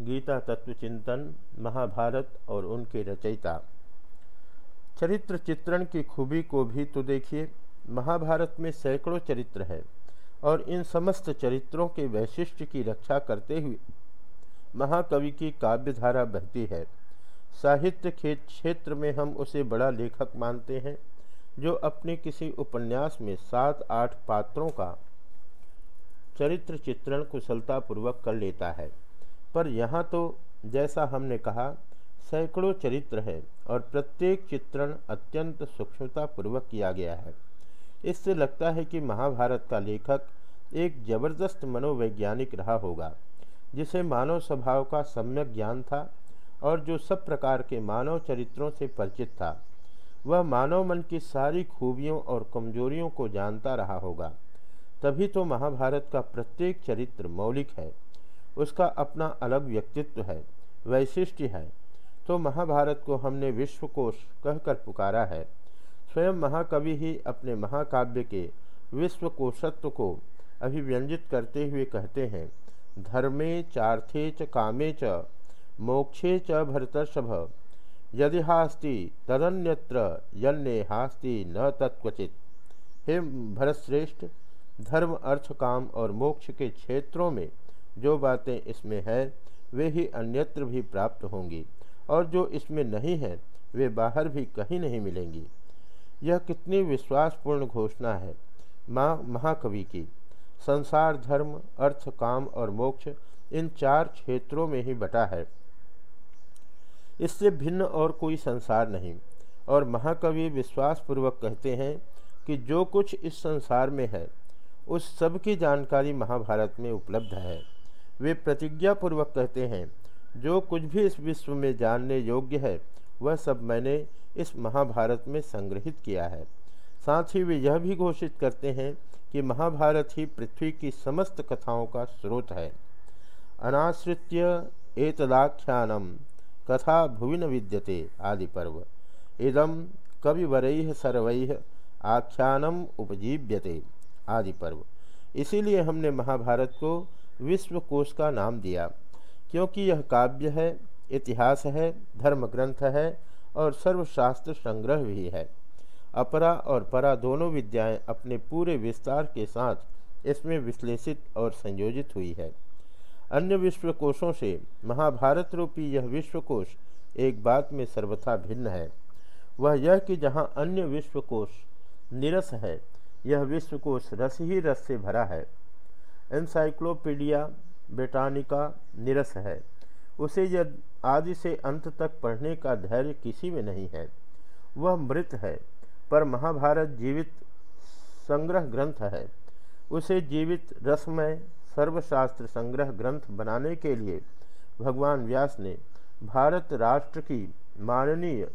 गीता तत्व चिंतन, महाभारत और उनके रचयिता। चरित्र चित्रण की खूबी को भी तो देखिए, महाभारत में सैकड़ों चरित्र है और इन समस्त चरित्रों के वैशिष्ट की रक्षा करते हुए महाकवि की काव्यधारा बहती है। साहित्य के क्षेत्र में हम उसे बड़ा लेखक मानते हैं, जो अपने किसी उपन्यास में सात आठ पात्रों का चरित्र चित्रण कुशलतापूर्वक कर लेता है। पर यहाँ तो जैसा हमने कहा, सैकड़ों चरित्र है और प्रत्येक चित्रण अत्यंत सूक्ष्मतापूर्वक किया गया है। इससे लगता है कि महाभारत का लेखक एक ज़बरदस्त मनोवैज्ञानिक रहा होगा, जिसे मानव स्वभाव का सम्यक ज्ञान था और जो सब प्रकार के मानव चरित्रों से परिचित था। वह मानव मन की सारी खूबियों और कमजोरियों को जानता रहा होगा। तभी तो महाभारत का प्रत्येक चरित्र मौलिक है। उसका अपना अलग व्यक्तित्व है, वैशिष्ट्य है। तो महाभारत को हमने विश्वकोश कहकर पुकारा है। स्वयं महाकवि ही अपने महाकाव्य के विश्वकोशत्व को अभिव्यंजित करते हुए कहते हैं, धर्मे चार्थे च कामे च, मोक्षे च भरतर्षभ। यदि हास्ति तदन्यत्र, यन्ने हास्ति न तत्वचित हे भरतश्रेष्ठ, धर्म, अर्थ, काम और मोक्ष के क्षेत्रों में जो बातें इसमें हैं, वे ही अन्यत्र भी प्राप्त होंगी, और जो इसमें नहीं है, वे बाहर भी कहीं नहीं मिलेंगी। यह कितनी विश्वासपूर्ण घोषणा है माँ महाकवि की। संसार, धर्म, अर्थ, काम और मोक्ष इन चार क्षेत्रों में ही बटा है। इससे भिन्न और कोई संसार नहीं, और महाकवि विश्वासपूर्वक कहते हैं कि जो कुछ इस संसार में है, उस सब की जानकारी महाभारत में उपलब्ध है। वे प्रतिज्ञापूर्वक कहते हैं, जो कुछ भी इस विश्व में जानने योग्य है, वह सब मैंने इस महाभारत में संग्रहित किया है। साथ ही वे यह भी घोषित करते हैं कि महाभारत ही पृथ्वी की समस्त कथाओं का स्रोत है। अनाश्रित्य एतदाख्यानम कथा भुवि न विद्यते आदि पर्व। इदम कविवर सर्व आख्यानम उपजीव्यते आदि पर्व। इसीलिए हमने महाभारत को विश्वकोश का नाम दिया, क्योंकि यह काव्य है, इतिहास है धर्म ग्रंथ है और सर्वशास्त्र संग्रह भी है। अपरा और परा दोनों विद्याएँ अपने पूरे विस्तार के साथ इसमें विश्लेषित और संयोजित हुई है। अन्य विश्वकोशों से महाभारत रूपी यह विश्वकोश एक बात में सर्वथा भिन्न है। वह यह कि जहाँ अन्य विश्वकोश निरस है, यह विश्वकोश रस ही रस से भरा है। एनसाइक्लोपीडिया बेटानिका निरस है। उसे यद आदि से अंत तक पढ़ने का धैर्य किसी में नहीं है। वह मृत है, पर महाभारत जीवित संग्रह ग्रंथ है। उसे जीवित रसमय सर्वशास्त्र संग्रह ग्रंथ बनाने के लिए भगवान व्यास ने भारत राष्ट्र की माननीय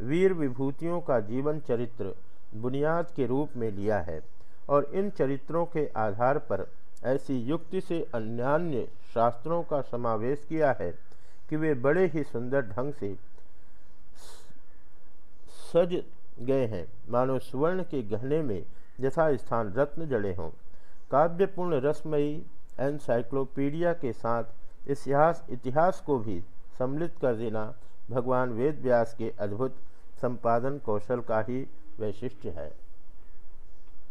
वीर विभूतियों का जीवन चरित्र बुनियाद के रूप में लिया है और इन चरित्रों के आधार पर ऐसी युक्ति से अन्यान्य शास्त्रों का समावेश किया है कि वे बड़े ही सुंदर ढंग से सज गए हैं। मानो सुवर्ण के गहने में यथा स्थान रत्न जड़े हों। काव्यपूर्ण रसमयी एनसाइक्लोपीडिया के साथ इतिहास इतिहास को भी सम्मिलित कर देना भगवान वेद व्यास के अद्भुत संपादन कौशल का ही वैशिष्ट्य है।